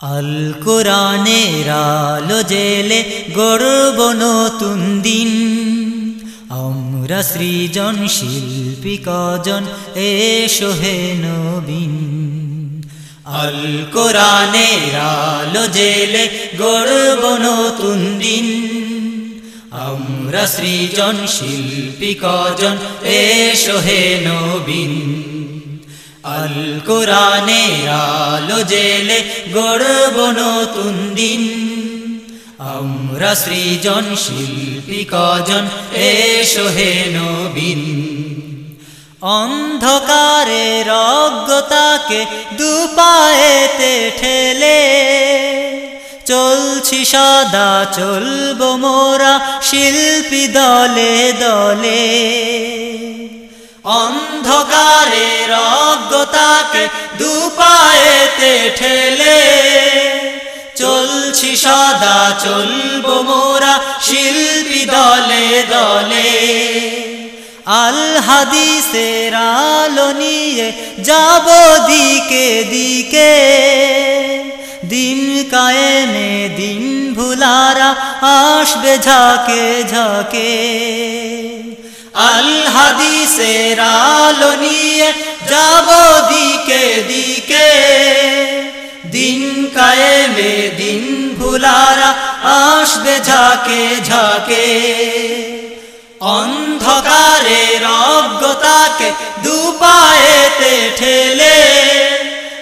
আল কোরআনের আলো জেলে গড়ব নতুন দিন। আমরা সৃজন শিল্পী কজন, এসো হে নবীন। আল কোরআনের আলো জেলে গড়ব নতুন দিন। আমরা সৃজন শিল্পী কজন, এসো হে নবীন। আল কোরআনের আলো জেলে গড়ব নতুন দিন। আমরা সৃজন শিল্পী কজন, এসো হে নবীন। অন্ধকারের অজ্ঞতাকে দুপায়েতে ঠেলে, চলছি সদা চলব মোরা শিল্পী দলে দলে। অন্ধকারের অজ্ঞতাকে দুপায়েতে ঠেলে। চলছি সদা, চলব মোরা শিল্পী দলে দলে। আল হাদিসের আলো নিয়ে যাব দিকে দিকে। দিন কায়েমে দিন ভুলারা আসবে ঝাঁকে ঝাঁকে। আল হাদিসের আলো নিয়ে যাব দিকে দিকে। দিন কায়েমে দিন ভুলারা আসবে ঝাঁকে ঝাঁকে। অন্ধকারের অজ্ঞতাকে দুপায়েতে ঠেলে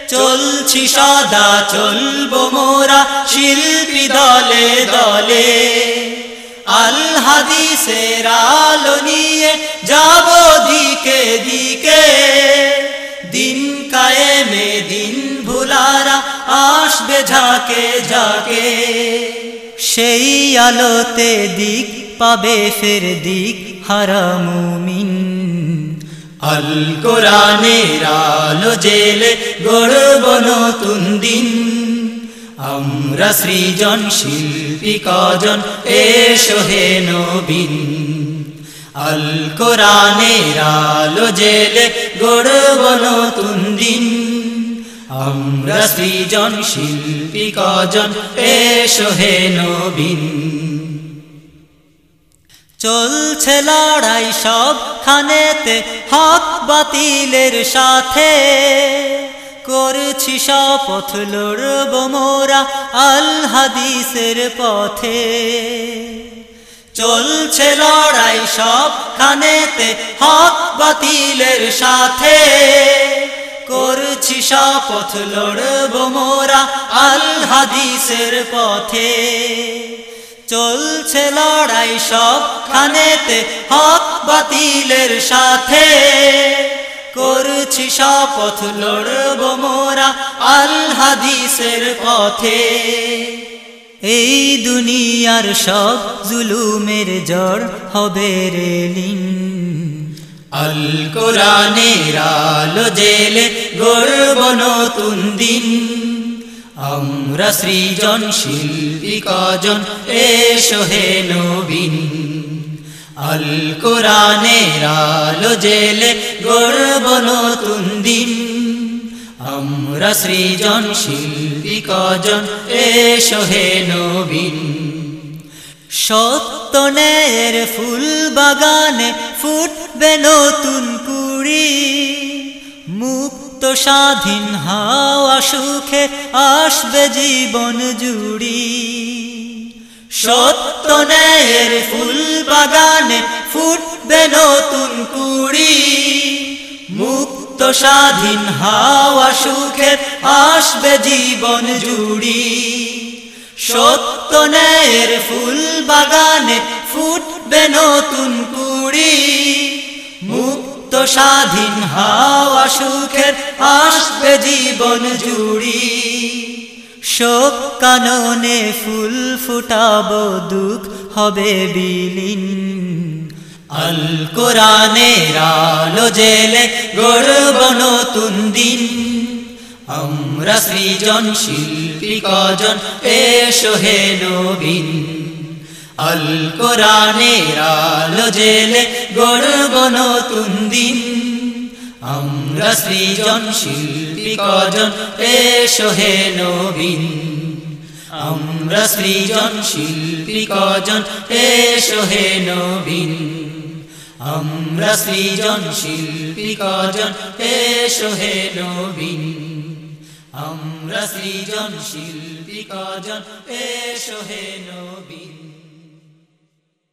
চলছি সদা চলব মোরা শিল্পী দলে দলে। আল হাদিসের আলো নিয়ে যাব দিকে দিকে। দিন কায়েমে দিন ভুলারা আসবে ঝাঁকে ঝাঁকে। সেই আলোতে দিক পাবে ফের দিক হারামুমিন। আল কোরআনের আলো জেলে গড়ব নতুন দিন। আমরা সৃজন শিল্পী কজন? এসো হে নবীন। আল কোরআনের আলো জেলে গড়ব নতুন দিন। আমরা সৃজন শিল্পী কজন? এসো হে নবীন। চলছে লড়াই সব খানেতে হক বাতিলের সাথে। করছি শপথ লড়ব মোরা আল হাদিসের পথে। চলছে লড়াই সব খানেতে হক বাতিলের সাথে। করছি শপথ লড়ব মোরা আল হাদিসের পথে। চলছে লড়াই সব খানেতে হক বাতিলের সাথে। করছি শপথ লড়ব মোরা আল হাদিসের পথে। এই দুনিয়ার সব জুলুমের জড় হবে রেলিন আল কোরআনের আলো জেলে গড়ব নতুন দিন। আমরা সৃজন শিল্পী কজন এসো হে নবীন। আল কোরআনের আলো জেলে গড়ব নতুন আমরা সৃজন শিল্পী কজন এসো হে নবীন। সত্য ন্যায়ের ফুল বাগানে ফুটবে নতুন কুড়ি। মুক্ত স্বাধীন হাওয়া সুখে আসবে জীবন জুড়ি। সত্য ন্যায়ের ফুল বাগানে ফুটবে নতুন কুড়ি। মুক্ত স্বাধীন হাওয়া সুখে আসবে জীবন জুড়ি। সত্য ন্যায়ের ফুল বাগানে ফুটবে নতুন কুড়ি। মুক্ত স্বাধীন হাওয়া সুখের আসবে জীবন জুড়ি। শোক কাননে ফুল ফুটাবো, দুঃখ হবে বিলীন। আল কোরআনের আলো জেলে গড়ব নতুন দিন। আমরা সৃজন শিল্পী কজন, এসো হে নবীন। আল কোরআনের আলো জেলে গড়ব নতুন দিন। আমরা সৃজন শিল্পী কজন, এসো হে নবীন। আমরা সৃজন শিল্পী কজন, এসো হে নবীন। আমরা সৃজন শিল্পী কজন, এসো হে নবীন। আমরা সৃজন শিল্পী কজন হে নবীন।